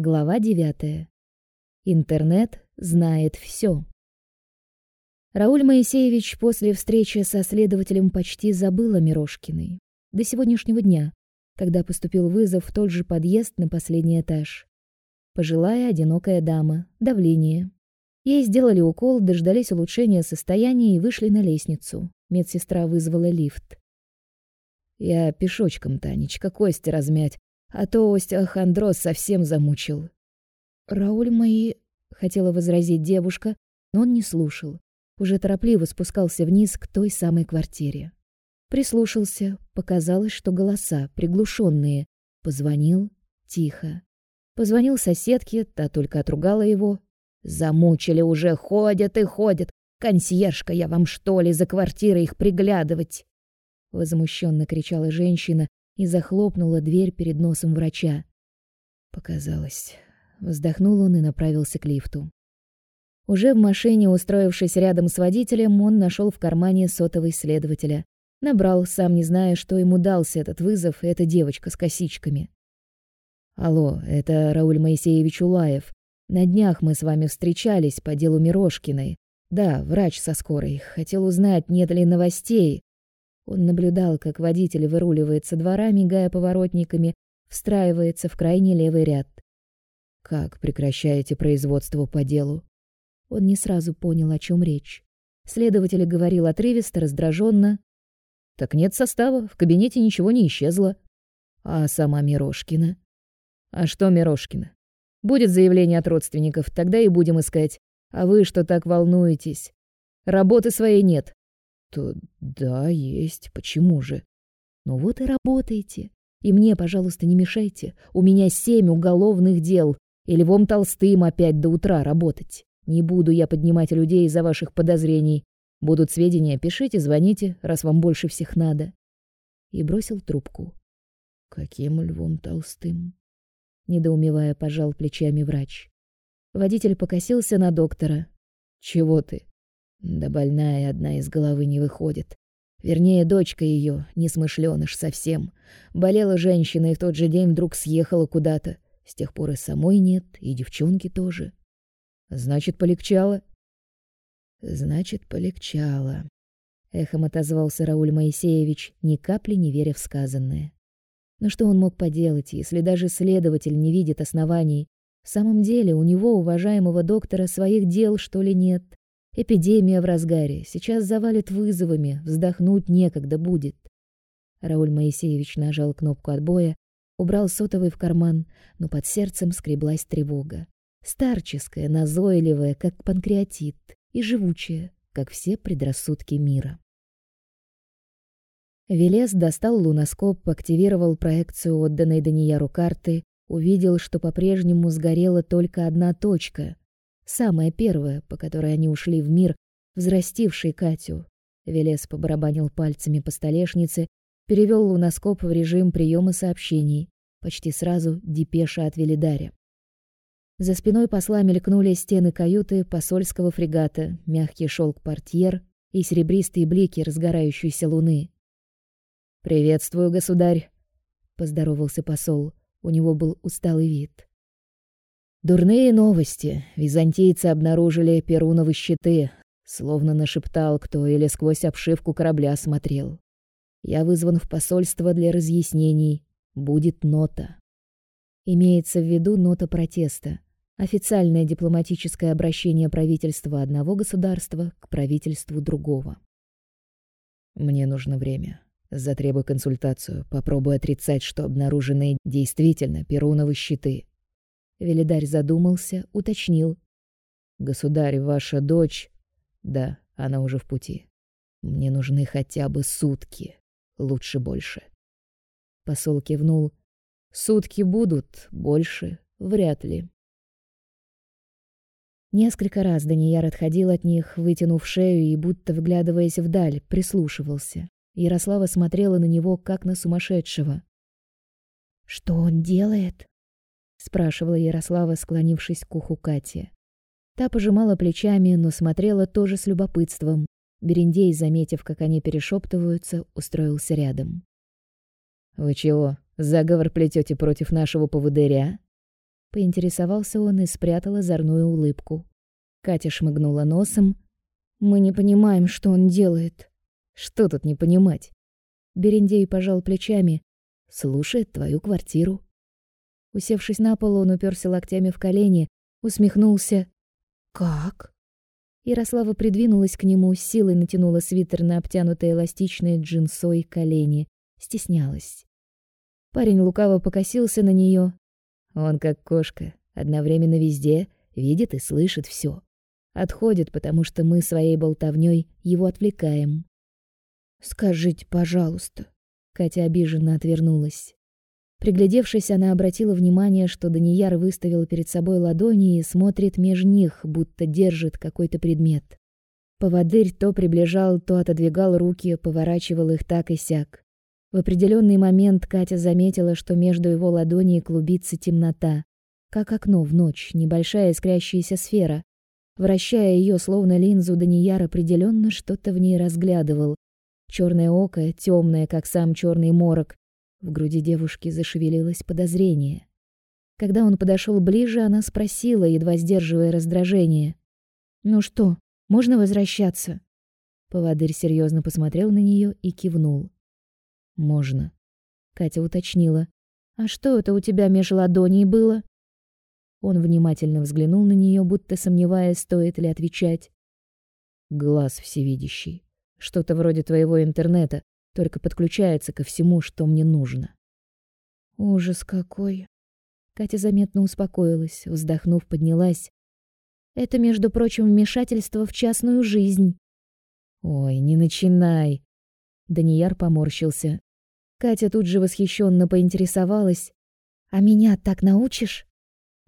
Глава 9. Интернет знает все. Рауль Моисеевич после встречи со следователем почти забыл о Мирошкиной. До сегодняшнего дня, когда поступил вызов в тот же подъезд на последний этаж. Пожилая одинокая дама, давление. Ей сделали укол, дождались улучшения состояния и вышли на лестницу. Медсестра вызвала лифт. «Я пешочком, Танечка, кости размять, а то остеохондроз совсем замучил. Рауль мои, хотела возразить девушка, но он не слушал. Уже торопливо спускался вниз к той самой квартире. Прислушался, показалось, что голоса приглушенные. Позвонил тихо. Позвонил соседке, та только отругала его. Замучили уже, ходят и ходят. Консьержка я вам что ли за квартирой их приглядывать? возмущенно кричала женщина, и захлопнула дверь перед носом врача. Показалось. Вздохнул он и направился к лифту. Уже в машине, устроившись рядом с водителем, он нашел в кармане сотовый следователя. Набрал, сам не зная, что ему дался этот вызов эта девочка с косичками. Алло, это Рауль Моисеевич Улаев. На днях мы с вами встречались по делу Мирошкиной. Да, врач со скорой. Хотел узнать, нет ли новостей. Он наблюдал, как водитель выруливает со двора, мигая поворотниками, встраивается в крайний левый ряд. Как прекращаете производство по делу? Он не сразу понял, о чем речь. Следователь говорил отрывисто, раздраженно. Так нет состава, в кабинете ничего не исчезло. А сама Мирошкина? А что Мирошкина? Будет заявление от родственников, тогда и будем искать. А вы что так волнуетесь? Работы своей нет. То да, есть. Почему же? Ну вот и работайте. И мне, пожалуйста, не мешайте. У меня семь уголовных дел. И Львом Толстым опять до утра работать. Не буду я поднимать людей из-за ваших подозрений. Будут сведения, пишите, звоните, раз вам больше всех надо. И бросил трубку. Каким Львом Толстым? Недоумевая, пожал плечами врач. Водитель покосился на доктора. Чего ты? Да больная одна из головы не выходит. Вернее, дочка ее, несмышленыш совсем. Болела женщина и в тот же день вдруг съехала куда-то. С тех пор и самой нет, и девчонки тоже. Значит, полегчало? Значит, полегчало. Эхом отозвался Рауль Моисеевич, ни капли не веря в сказанное. Но что он мог поделать, если даже следователь не видит оснований? В самом деле, у него, уважаемого доктора, своих дел, что ли, нет? Эпидемия в разгаре, сейчас завалит вызовами, вздохнуть некогда будет. Рауль Моисеевич нажал кнопку отбоя, убрал сотовый в карман, но под сердцем скреблась тревога. Старческая, назойливая, как панкреатит, и живучая, как все предрассудки мира. Велес достал луноскоп, активировал проекцию отданной Данияру карты, увидел, что по-прежнему сгорела только одна точка, Самая первая, по которой они ушли в мир, взрастивший Катю. Велес побарабанил пальцами по столешнице, перевел луноскоп в режим приема сообщений. Почти сразу депеша от Велидаря. За спиной посла мелькнули стены каюты посольского фрегата, мягкий шелк портьер и серебристые блики разгорающейся луны. «Приветствую, государь», — поздоровался посол. У него был усталый вид. Дурные новости. Византийцы обнаружили перуновы щиты, словно нашептал кто или сквозь обшивку корабля смотрел. Я вызван в посольство для разъяснений. Будет нота. Имеется в виду нота протеста. Официальное дипломатическое обращение правительства одного государства к правительству другого. Мне нужно время. Затребуй консультацию. Попробуй отрицать, что обнаружены действительно перуновы щиты. Велидарь задумался, уточнил. «Государь, ваша дочь...» «Да, она уже в пути. Мне нужны хотя бы сутки. Лучше больше». Посол кивнул. «Сутки будут, больше вряд ли». Несколько раз Данияр отходил от них, вытянув шею и, будто вглядываясь вдаль, прислушивался. Ярослава смотрела на него, как на сумасшедшего. «Что он делает?» Спрашивала Ярослава, склонившись к уху Кати. Та пожимала плечами, но смотрела тоже с любопытством. Берендей, заметив, как они перешептываются, устроился рядом. Вы чего, заговор плетете против нашего поводыря? Поинтересовался он и спрятал озорную улыбку. Катя шмыгнула носом. «Мы не понимаем, что он делает». «Что тут не понимать?» Берендей пожал плечами. «Слушает твою квартиру». Усевшись на пол, он уперся локтями в колени, усмехнулся. «Как?» Ярослава придвинулась к нему, силой натянула свитер на обтянутые эластичные джинсой колени. Стеснялась. Парень лукаво покосился на нее. Он как кошка, одновременно везде, видит и слышит все. Отходит, потому что мы своей болтовней его отвлекаем. «Скажите, пожалуйста». Катя обиженно отвернулась. Приглядевшись, она обратила внимание, что Данияр выставил перед собой ладони и смотрит меж них, будто держит какой-то предмет. Поводырь то приближал, то отодвигал руки, поворачивал их так и сяк. В определенный момент Катя заметила, что между его ладоней клубится темнота, как окно в ночь, небольшая искрящаяся сфера. Вращая ее словно линзу, Данияр определенно что-то в ней разглядывал. Черное око, темное, как сам черный морок, в груди девушки зашевелилось подозрение. Когда он подошел ближе, она спросила, едва сдерживая раздражение: "Ну что, можно возвращаться?" Поводырь серьезно посмотрел на нее и кивнул. "Можно", Катя уточнила. "А что это у тебя меж ладоней было?" Он внимательно взглянул на нее, будто сомневаясь, стоит ли отвечать. "Глаз всевидящий. Что-то вроде твоего интернета только подключается ко всему, что мне нужно. Ужас какой. Катя заметно успокоилась, вздохнув, поднялась. Это, между прочим, вмешательство в частную жизнь. Ой, не начинай. Данияр поморщился. Катя тут же восхищенно поинтересовалась: "А меня так научишь?"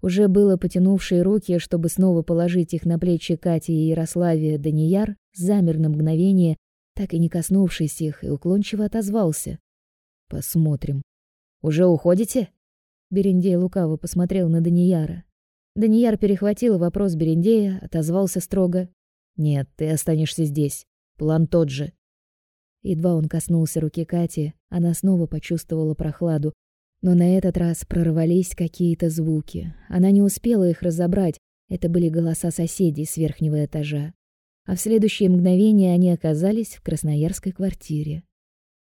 Уже было потянувшие руки, чтобы снова положить их на плечи Кати и Ярославе, Данияр замер на мгновение, так и не коснувшись их, и уклончиво отозвался. «Посмотрим. Уже уходите?» Берендей лукаво посмотрел на Данияра. Данияр перехватил вопрос Берендея, отозвался строго. «Нет, ты останешься здесь. План тот же». Едва он коснулся руки Кати, она снова почувствовала прохладу, но на этот раз прорвались какие-то звуки. Она не успела их разобрать, это были голоса соседей с верхнего этажа а в следующее мгновение они оказались в красноярской квартире.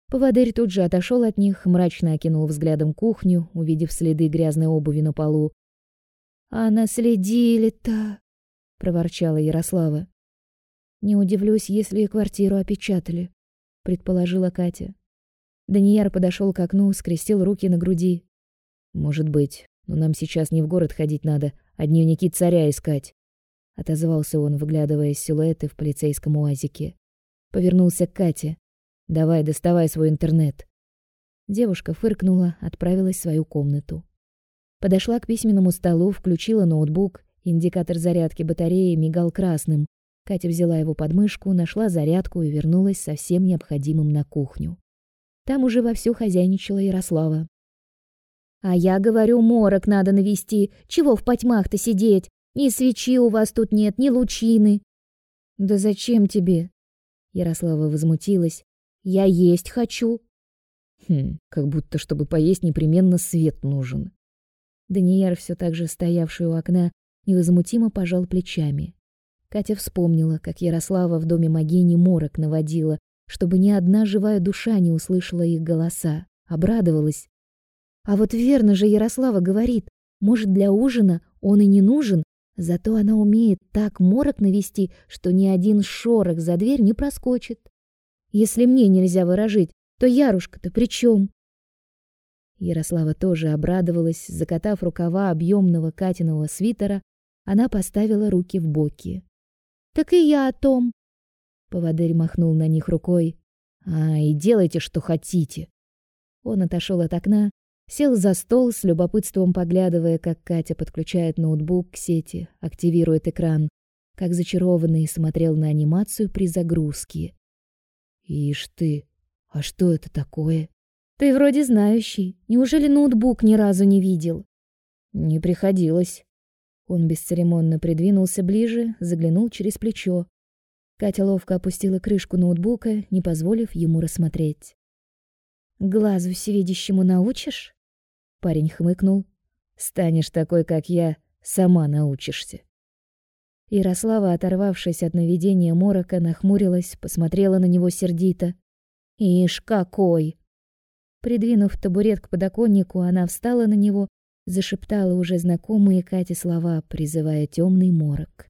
Поводырь тут же отошел от них, мрачно окинул взглядом кухню, увидев следы грязной обуви на полу. «А наследили-то!» — проворчала Ярослава. «Не удивлюсь, если и квартиру опечатали», — предположила Катя. Данияр подошел к окну, скрестил руки на груди. «Может быть, но нам сейчас не в город ходить надо, а дневники царя искать» отозвался он, выглядывая силуэты в полицейском уазике. Повернулся к Кате. Давай, доставай свой интернет. Девушка фыркнула, отправилась в свою комнату. Подошла к письменному столу, включила ноутбук. Индикатор зарядки батареи мигал красным. Катя взяла его под мышку, нашла зарядку и вернулась со всем необходимым на кухню. Там уже вовсю хозяйничала Ярослава. «А я говорю, морок надо навести. Чего в потьмах-то сидеть? Ни свечи у вас тут нет, ни лучины. Да зачем тебе? Ярослава возмутилась. Я есть хочу. Хм, как будто чтобы поесть непременно свет нужен. Данияр, все так же стоявший у окна, невозмутимо пожал плечами. Катя вспомнила, как Ярослава в доме Магини морок наводила, чтобы ни одна живая душа не услышала их голоса. Обрадовалась. А вот верно же Ярослава говорит, может, для ужина он и не нужен, Зато она умеет так морок навести, что ни один шорох за дверь не проскочит. Если мне нельзя выражить, то Ярушка-то при чем? Ярослава тоже обрадовалась, закатав рукава объемного Катиного свитера, она поставила руки в боки. Так и я о том. Поводырь махнул на них рукой. А, и делайте, что хотите. Он отошел от окна, Сел за стол с любопытством поглядывая, как Катя подключает ноутбук к сети, активирует экран, как зачарованный смотрел на анимацию при загрузке. Ишь ты, а что это такое? Ты вроде знающий. Неужели ноутбук ни разу не видел? Не приходилось. Он бесцеремонно придвинулся ближе, заглянул через плечо. Катя ловко опустила крышку ноутбука, не позволив ему рассмотреть. Глазу всевидящему научишь? Парень хмыкнул. Станешь такой, как я, сама научишься. Ярослава, оторвавшись от наведения морока, нахмурилась, посмотрела на него сердито. «Ишь, какой!» Придвинув табурет к подоконнику, она встала на него, зашептала уже знакомые Кате слова, призывая темный морок.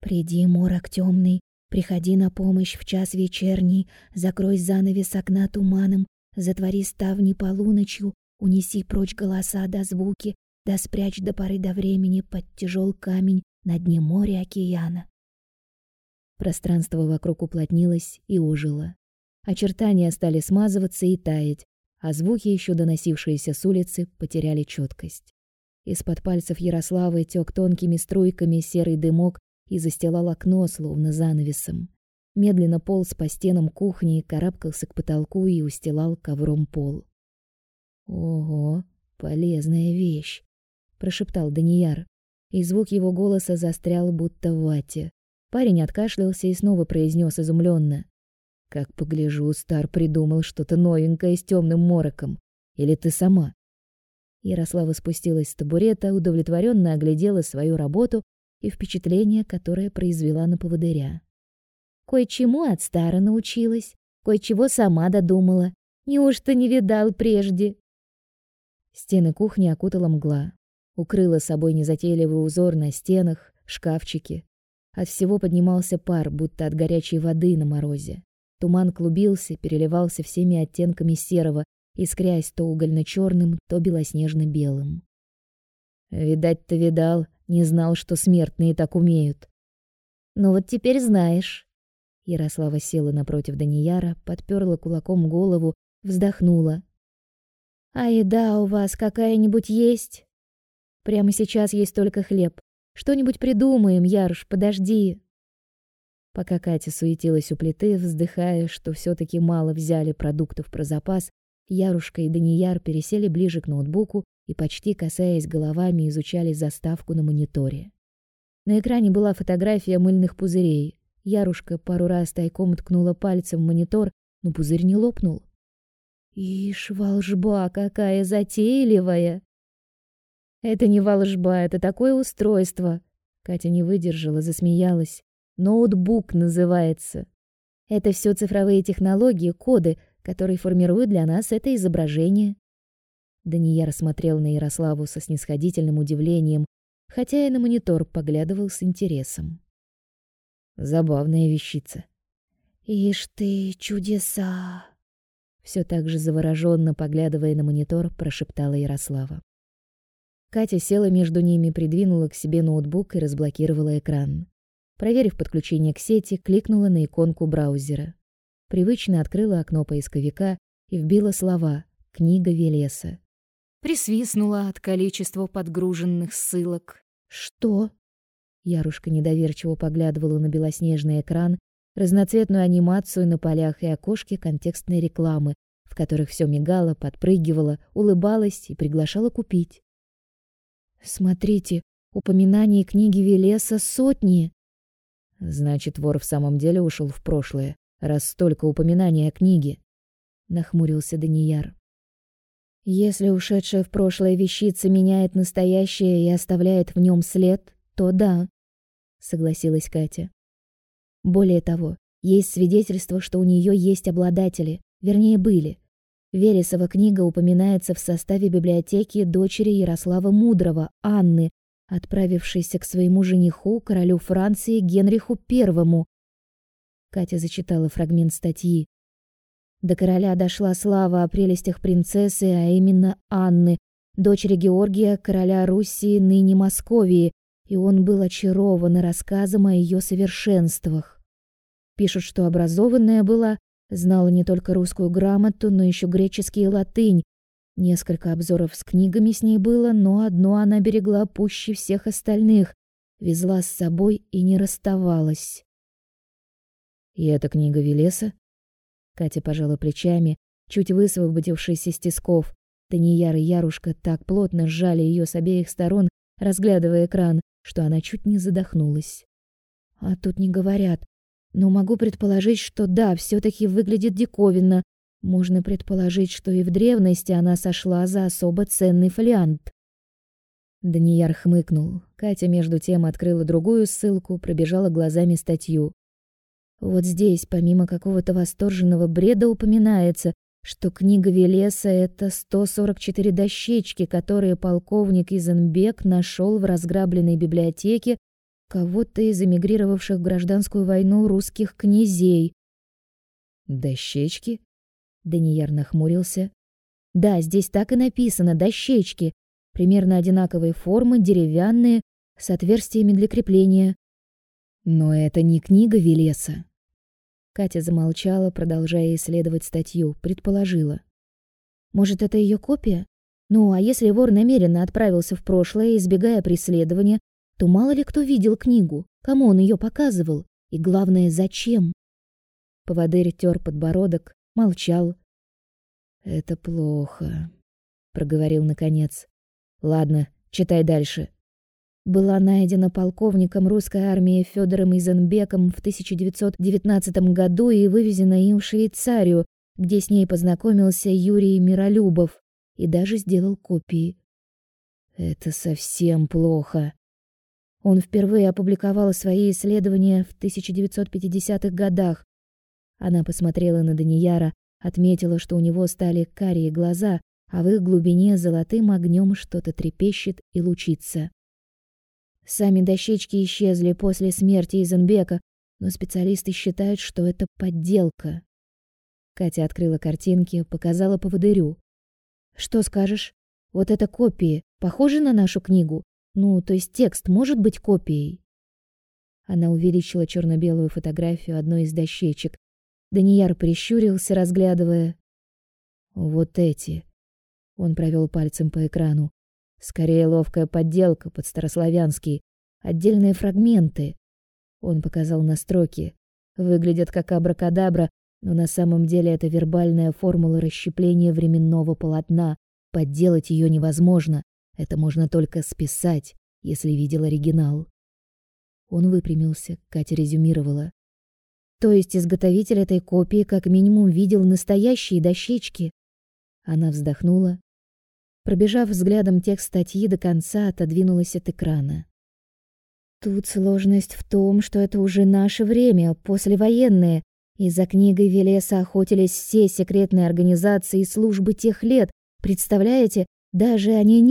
«Приди, морок темный, приходи на помощь в час вечерний, закрой занавес окна туманом, затвори ставни полуночью, унеси прочь голоса до звуки, да спрячь до поры до времени под тяжел камень на дне моря океана. Пространство вокруг уплотнилось и ожило. Очертания стали смазываться и таять, а звуки, еще доносившиеся с улицы, потеряли четкость. Из-под пальцев Ярославы тек тонкими струйками серый дымок и застилал окно, словно занавесом. Медленно полз по стенам кухни, карабкался к потолку и устилал ковром пол. «Ого, полезная вещь!» — прошептал Данияр и звук его голоса застрял будто в вате. Парень откашлялся и снова произнес изумленно: "Как погляжу, Стар придумал что-то новенькое с темным мороком. Или ты сама?" Ярослава спустилась с табурета, удовлетворенно оглядела свою работу и впечатление, которое произвела на поводыря. Кое-чему от Стара научилась, кое-чего сама додумала. Неужто не видал прежде? Стены кухни окутала мгла укрыла собой незатейливый узор на стенах, шкафчике. От всего поднимался пар, будто от горячей воды на морозе. Туман клубился, переливался всеми оттенками серого, искрясь то угольно черным то белоснежно белым Видать, ты видал, не знал, что смертные так умеют. Ну вот теперь знаешь. Ярослава села напротив Данияра, подперла кулаком голову, вздохнула. А еда у вас какая-нибудь есть? Прямо сейчас есть только хлеб. Что-нибудь придумаем, Яруш, подожди. Пока Катя суетилась у плиты, вздыхая, что все таки мало взяли продуктов про запас, Ярушка и Данияр пересели ближе к ноутбуку и почти касаясь головами изучали заставку на мониторе. На экране была фотография мыльных пузырей. Ярушка пару раз тайком ткнула пальцем в монитор, но пузырь не лопнул. Ишь, волжба какая затейливая, это не волжба, это такое устройство. Катя не выдержала, засмеялась. Ноутбук называется. Это все цифровые технологии, коды, которые формируют для нас это изображение. Данияр смотрел на Ярославу со снисходительным удивлением, хотя и на монитор поглядывал с интересом. Забавная вещица. Ишь ты, чудеса! Все так же завороженно поглядывая на монитор, прошептала Ярослава. Катя села между ними, придвинула к себе ноутбук и разблокировала экран. Проверив подключение к сети, кликнула на иконку браузера. Привычно открыла окно поисковика и вбила слова «Книга Велеса». Присвистнула от количества подгруженных ссылок. «Что?» Ярушка недоверчиво поглядывала на белоснежный экран, разноцветную анимацию на полях и окошке контекстной рекламы, в которых все мигало, подпрыгивало, улыбалось и приглашало купить. Смотрите, упоминаний книги Велеса сотни. Значит, вор в самом деле ушел в прошлое, раз столько упоминаний о книге, нахмурился Данияр. Если ушедшая в прошлое вещица меняет настоящее и оставляет в нем след, то да, согласилась Катя. Более того, есть свидетельство, что у нее есть обладатели, вернее, были. Вересова книга упоминается в составе библиотеки дочери Ярослава Мудрого, Анны, отправившейся к своему жениху, королю Франции Генриху I. Катя зачитала фрагмент статьи. До короля дошла слава о прелестях принцессы, а именно Анны, дочери Георгия, короля Руси, ныне Московии, и он был очарован рассказом о ее совершенствах. Пишут, что образованная была, Знала не только русскую грамоту, но еще греческий и латынь. Несколько обзоров с книгами с ней было, но одно она берегла пуще всех остальных, везла с собой и не расставалась. И эта книга Велеса? Катя пожала плечами, чуть высвободившись из тисков. Данияр и Ярушка так плотно сжали ее с обеих сторон, разглядывая экран, что она чуть не задохнулась. А тут не говорят, но могу предположить, что да, все таки выглядит диковинно. Можно предположить, что и в древности она сошла за особо ценный фолиант. Данияр хмыкнул. Катя между тем открыла другую ссылку, пробежала глазами статью. Вот здесь, помимо какого-то восторженного бреда, упоминается, что книга Велеса — это 144 дощечки, которые полковник Изенбек нашел в разграбленной библиотеке кого-то из эмигрировавших в гражданскую войну русских князей. «Дощечки?» Данияр нахмурился. «Да, здесь так и написано, дощечки. Примерно одинаковой формы, деревянные, с отверстиями для крепления. Но это не книга Велеса. Катя замолчала, продолжая исследовать статью, предположила. Может, это ее копия? Ну, а если вор намеренно отправился в прошлое, избегая преследования, то мало ли кто видел книгу, кому он ее показывал, и главное, зачем? Поводырь тер подбородок, молчал. «Это плохо», — проговорил наконец. «Ладно, читай дальше» была найдена полковником русской армии Федором Изенбеком в 1919 году и вывезена им в Швейцарию, где с ней познакомился Юрий Миролюбов и даже сделал копии. Это совсем плохо. Он впервые опубликовал свои исследования в 1950-х годах. Она посмотрела на Данияра, отметила, что у него стали карие глаза, а в их глубине золотым огнем что-то трепещет и лучится. Сами дощечки исчезли после смерти Изенбека, но специалисты считают, что это подделка. Катя открыла картинки, показала поводырю. Что скажешь? Вот это копии, похожи на нашу книгу? Ну, то есть текст может быть копией? Она увеличила черно белую фотографию одной из дощечек. Данияр прищурился, разглядывая. Вот эти. Он провел пальцем по экрану. Скорее ловкая подделка под старославянский, отдельные фрагменты. Он показал на строки. Выглядят как абракадабра, но на самом деле это вербальная формула расщепления временного полотна. Подделать ее невозможно. Это можно только списать, если видел оригинал. Он выпрямился, Катя резюмировала. То есть изготовитель этой копии как минимум видел настоящие дощечки. Она вздохнула, Пробежав взглядом текст статьи до конца, отодвинулась от экрана. Тут сложность в том, что это уже наше время, послевоенное, и за книгой Велеса охотились все секретные организации и службы тех лет, представляете, даже они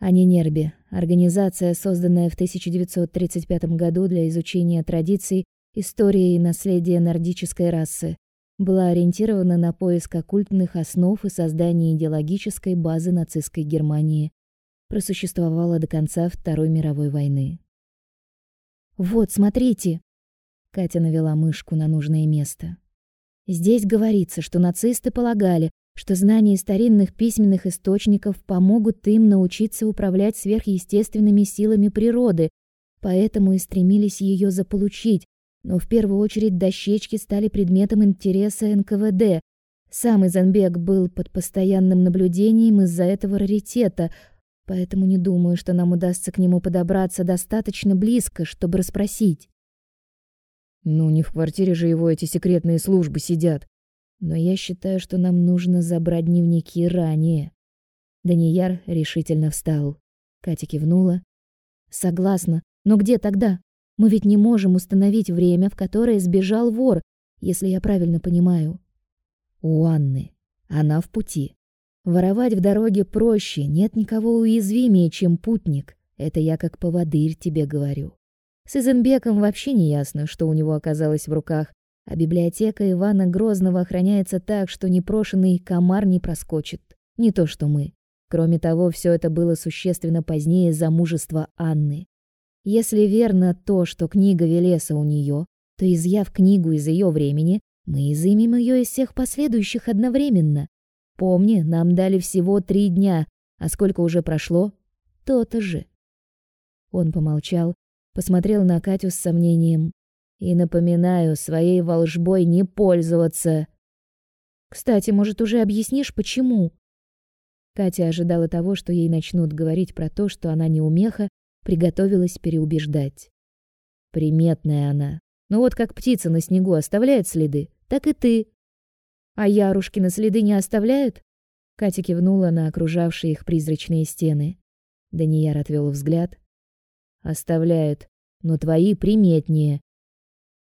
Нерби. Они Нерби — организация, созданная в 1935 году для изучения традиций, истории и наследия нордической расы была ориентирована на поиск оккультных основ и создание идеологической базы нацистской Германии. Просуществовала до конца Второй мировой войны. Вот, смотрите. Катя навела мышку на нужное место. Здесь говорится, что нацисты полагали, что знания старинных письменных источников помогут им научиться управлять сверхъестественными силами природы, поэтому и стремились ее заполучить, но в первую очередь дощечки стали предметом интереса НКВД. Сам Изенбек был под постоянным наблюдением из-за этого раритета, поэтому не думаю, что нам удастся к нему подобраться достаточно близко, чтобы расспросить. Ну, не в квартире же его эти секретные службы сидят. Но я считаю, что нам нужно забрать дневники ранее. Данияр решительно встал. Катя кивнула. Согласна. Но где тогда? Мы ведь не можем установить время, в которое сбежал вор, если я правильно понимаю. У Анны. Она в пути. Воровать в дороге проще, нет никого уязвимее, чем путник. Это я как поводырь тебе говорю. С Изенбеком вообще не ясно, что у него оказалось в руках, а библиотека Ивана Грозного охраняется так, что непрошенный комар не проскочит. Не то что мы. Кроме того, все это было существенно позднее замужества Анны. Если верно то, что книга Велеса у нее, то изъяв книгу из ее времени, мы изымем ее из всех последующих одновременно. Помни, нам дали всего три дня, а сколько уже прошло? То-то же. Он помолчал, посмотрел на Катю с сомнением. И напоминаю, своей волжбой не пользоваться. Кстати, может, уже объяснишь, почему? Катя ожидала того, что ей начнут говорить про то, что она не умеха, приготовилась переубеждать. Приметная она. Ну вот как птица на снегу оставляет следы, так и ты. А Ярушкины следы не оставляют? Катя кивнула на окружавшие их призрачные стены. Данияр отвел взгляд. Оставляют, но твои приметнее.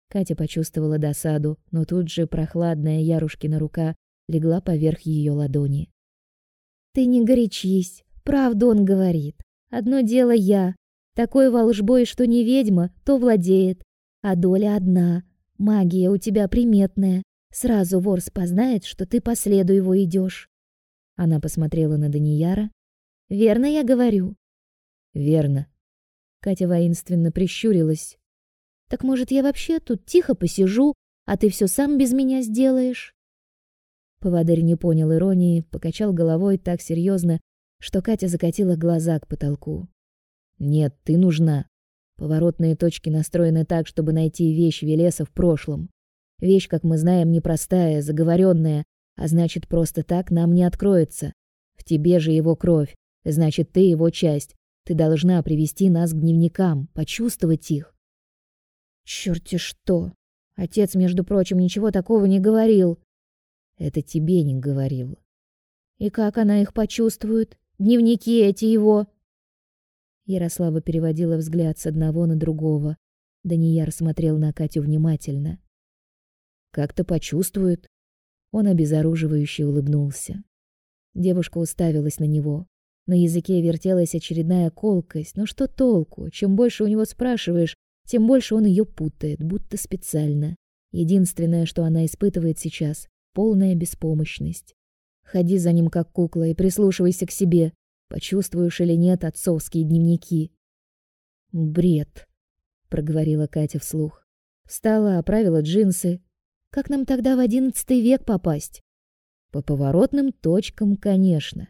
Катя почувствовала досаду, но тут же прохладная Ярушкина рука легла поверх ее ладони. Ты не горячись, правду он говорит. Одно дело я, такой волжбой, что не ведьма, то владеет, а доля одна. Магия у тебя приметная. Сразу вор спознает, что ты по следу его идешь. Она посмотрела на Данияра. Верно я говорю? Верно. Катя воинственно прищурилась. Так может, я вообще тут тихо посижу, а ты все сам без меня сделаешь? Поводырь не понял иронии, покачал головой так серьезно, что Катя закатила глаза к потолку. Нет, ты нужна. Поворотные точки настроены так, чтобы найти вещь Велеса в прошлом. Вещь, как мы знаем, непростая, заговоренная, а значит, просто так нам не откроется. В тебе же его кровь, значит, ты его часть. Ты должна привести нас к дневникам, почувствовать их. Чёрт-те что! Отец, между прочим, ничего такого не говорил. Это тебе не говорил. И как она их почувствует? Дневники эти его. Ярослава переводила взгляд с одного на другого. Данияр смотрел на Катю внимательно. Как-то почувствует. Он обезоруживающе улыбнулся. Девушка уставилась на него. На языке вертелась очередная колкость, но что толку? Чем больше у него спрашиваешь, тем больше он ее путает, будто специально. Единственное, что она испытывает сейчас полная беспомощность. Ходи за ним как кукла и прислушивайся к себе. Почувствуешь или нет отцовские дневники. Бред, проговорила Катя вслух. Встала, оправила джинсы, как нам тогда в одиннадцатый век попасть? По поворотным точкам, конечно.